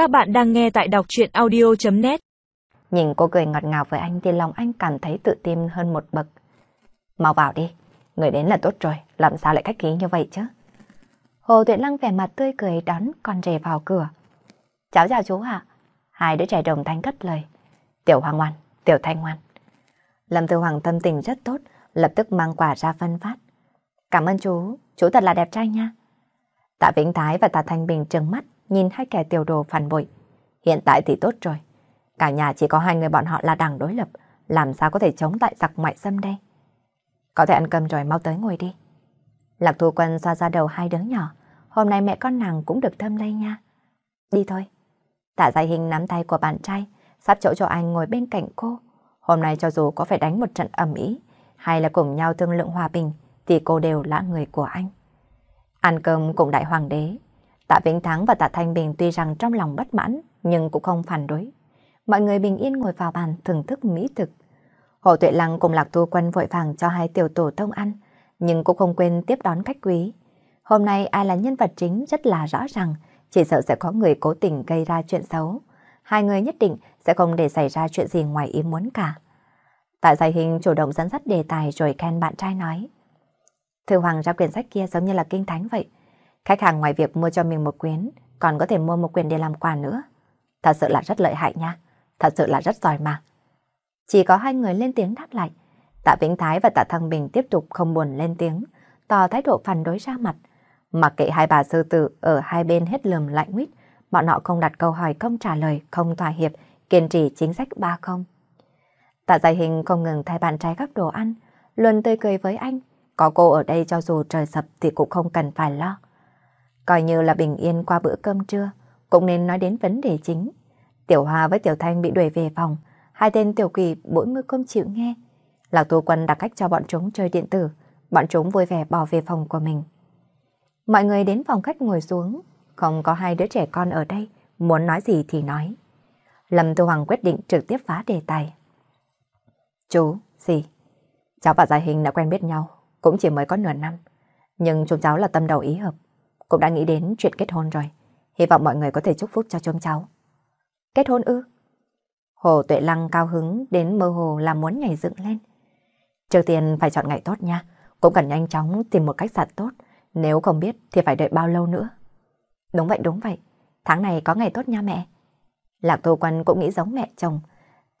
Các bạn đang nghe tại đọc chuyện audio.net Nhìn cô cười ngọt ngào với anh thì lòng anh cảm thấy tự tin hơn một bậc. Mau vào đi, người đến là tốt rồi, làm sao lại khách khí như vậy chứ? Hồ Tuệ Lăng vẻ mặt tươi cười đón con rể vào cửa. Cháu chào chú ạ. Hai đứa trẻ đồng thanh cất lời. Tiểu Hoàng ngoan, Tiểu Thanh ngoan. Lâm Tư Hoàng tâm tình rất tốt, lập tức mang quà ra phân phát. Cảm ơn chú, chú thật là đẹp trai nha. Tạ Vĩnh Thái và Tạ Thanh Bình trừng mắt, nhìn hai kẻ tiểu đồ phản bội. Hiện tại thì tốt rồi. Cả nhà chỉ có hai người bọn họ là đảng đối lập, làm sao có thể chống lại giặc ngoại xâm đây? Có thể ăn cơm rồi mau tới ngồi đi. Lạc Thu Quân xoa ra đầu hai đứa nhỏ, hôm nay mẹ con nàng cũng được thơm lây nha. Đi thôi. Tạ Giải Hình nắm tay của bạn trai, sắp chỗ cho anh ngồi bên cạnh cô. Hôm nay cho dù có phải đánh một trận ẩm ý, hay là cùng nhau thương lượng hòa bình, thì cô đều là người của anh. Ăn cơm cùng đại hoàng đế, Tạ Vĩnh Thắng và Tạ Thanh Bình tuy rằng trong lòng bất mãn, nhưng cũng không phản đối. Mọi người bình yên ngồi vào bàn thưởng thức mỹ thực. Hồ Tuệ Lăng cùng Lạc thu Quân vội vàng cho hai tiểu tổ tông ăn, nhưng cũng không quên tiếp đón khách quý. Hôm nay ai là nhân vật chính rất là rõ ràng, chỉ sợ sẽ có người cố tình gây ra chuyện xấu. Hai người nhất định sẽ không để xảy ra chuyện gì ngoài ý muốn cả. Tạ Giải Hình chủ động dẫn dắt đề tài rồi khen bạn trai nói. Thư Hoàng ra quyển sách kia giống như là kinh thánh vậy. Khách hàng ngoài việc mua cho mình một quyển, còn có thể mua một quyển để làm quà nữa. Thật sự là rất lợi hại nha. Thật sự là rất giỏi mà. Chỉ có hai người lên tiếng đáp lại. Tạ Vĩnh Thái và Tạ Thăng Bình tiếp tục không buồn lên tiếng, tỏ thái độ phản đối ra mặt. Mặc kệ hai bà sư tử ở hai bên hết lườm lạnh nguyết, bọn họ không đặt câu hỏi không trả lời, không thỏa hiệp, kiên trì chính sách ba không. Tạ Giải Hình không ngừng thay bạn trai gấp đồ ăn, luôn tươi cười với anh. Có cô ở đây cho dù trời sập thì cũng không cần phải lo. Coi như là bình yên qua bữa cơm trưa, cũng nên nói đến vấn đề chính. Tiểu Hoa với Tiểu Thanh bị đuổi về phòng, hai tên tiểu quỷ mỗi mưa không chịu nghe. Lạc Tô Quân đặt cách cho bọn chúng chơi điện tử, bọn chúng vui vẻ bỏ về phòng của mình. Mọi người đến phòng khách ngồi xuống, không có hai đứa trẻ con ở đây, muốn nói gì thì nói. Lâm Tô Hoàng quyết định trực tiếp phá đề tài. Chú, gì? Cháu và Gia Hình đã quen biết nhau, cũng chỉ mới có nửa năm. Nhưng chúng cháu là tâm đầu ý hợp, cũng đã nghĩ đến chuyện kết hôn rồi. Hy vọng mọi người có thể chúc phúc cho chúng cháu. Kết hôn ư? Hồ Tuệ Lăng cao hứng đến mơ hồ là muốn nhảy dựng lên. Trước tiên phải chọn ngày tốt nha, cũng cần nhanh chóng tìm một cách sạn tốt. Nếu không biết thì phải đợi bao lâu nữa. Đúng vậy, đúng vậy. Tháng này có ngày tốt nha mẹ. Lạc Tô Quân cũng nghĩ giống mẹ chồng.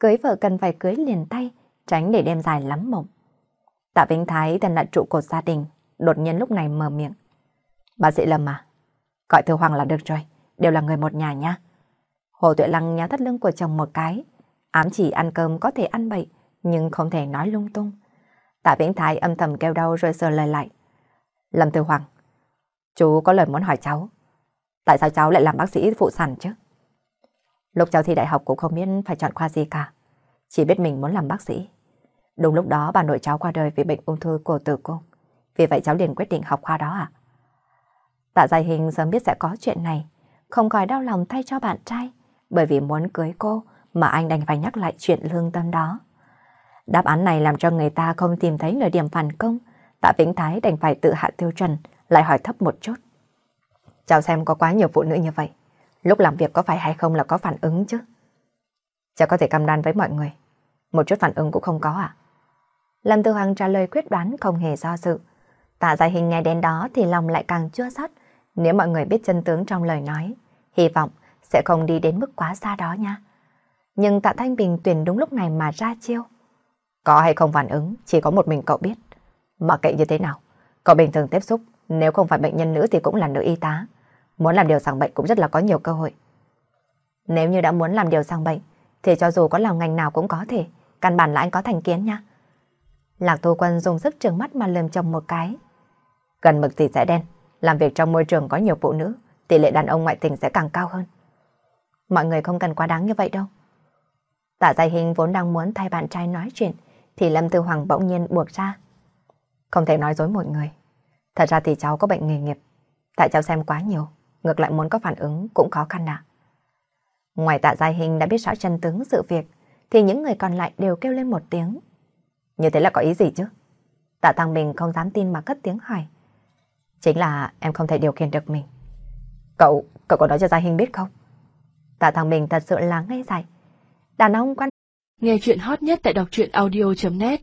Cưới vợ cần phải cưới liền tay, tránh để đêm dài lắm mộng. Tạ Vinh Thái thân là trụ cột gia đình, đột nhiên lúc này mở miệng. Bà sĩ lầm mà gọi Thư Hoàng là được rồi, đều là người một nhà nha. Hồ Tuệ Lăng nhá thắt lưng của chồng một cái, ám chỉ ăn cơm có thể ăn bậy, nhưng không thể nói lung tung. Tạ Vĩnh Thái âm thầm kêu đau rồi sờ lời lại. Lâm Thư Hoàng, chú có lời muốn hỏi cháu. Tại sao cháu lại làm bác sĩ phụ sản chứ? Lúc cháu thi đại học cũng không biết phải chọn khoa gì cả. Chỉ biết mình muốn làm bác sĩ. Đúng lúc đó bà nội cháu qua đời vì bệnh ung thư cổ tử cung. Vì vậy cháu liền quyết định học khoa đó ạ. Tạ Giai Hình sớm biết sẽ có chuyện này. Không khỏi đau lòng thay cho bạn trai. Bởi vì muốn cưới cô mà anh đành phải nhắc lại chuyện lương tâm đó. Đáp án này làm cho người ta không tìm thấy nửa điểm phản công. Tạ Vĩnh Thái đành phải tự hạ tiêu chuẩn, lại hỏi thấp một chút. Cháu xem có quá nhiều phụ nữ như vậy. Lúc làm việc có phải hay không là có phản ứng chứ? Cháu có thể cam đoan với mọi người. Một chút phản ứng cũng không có à? Lâm Tư Hoàng trả lời quyết đoán không hề do dự. Tạ Giải Hình nghe đến đó thì lòng lại càng chua xót. Nếu mọi người biết chân tướng trong lời nói, hy vọng sẽ không đi đến mức quá xa đó nha. Nhưng Tạ Thanh Bình tuyển đúng lúc này mà ra chiêu. Có hay không phản ứng, chỉ có một mình cậu biết. Mặc kệ như thế nào, cậu bình thường tiếp xúc, nếu không phải bệnh nhân nữ thì cũng là nữ y tá. Muốn làm điều sàng bệnh cũng rất là có nhiều cơ hội. Nếu như đã muốn làm điều sàng bệnh, thì cho dù có làm ngành nào cũng có thể, căn bản là anh có thành kiến nha. Lạc Thu Quân dùng sức trừng mắt mà lườm chồng một cái. Gần mực thì sẽ đen, làm việc trong môi trường có nhiều phụ nữ, tỷ lệ đàn ông ngoại tình sẽ càng cao hơn. Mọi người không cần quá đáng như vậy đâu. Tạ Giải Hình vốn đang muốn thay bạn trai nói chuyện, thì Lâm Tư Hoàng bỗng nhiên buộc ra. Không thể nói dối một người. Thật ra thì cháu có bệnh nghề nghiệp. Tại cháu xem quá nhiều, ngược lại muốn có phản ứng cũng khó khăn ạ. Ngoài tạ Giai Hình đã biết rõ chân tướng sự việc, thì những người còn lại đều kêu lên một tiếng. Như thế là có ý gì chứ? Tạ Tăng Bình không dám tin mà cất tiếng hỏi. Chính là em không thể điều khiển được mình. Cậu, cậu có nói cho Gia Hình biết không? Tạ thằng mình thật sự là ngây dại. Đàn ông quan Nghe chuyện hot nhất tại đọc truyện audio.net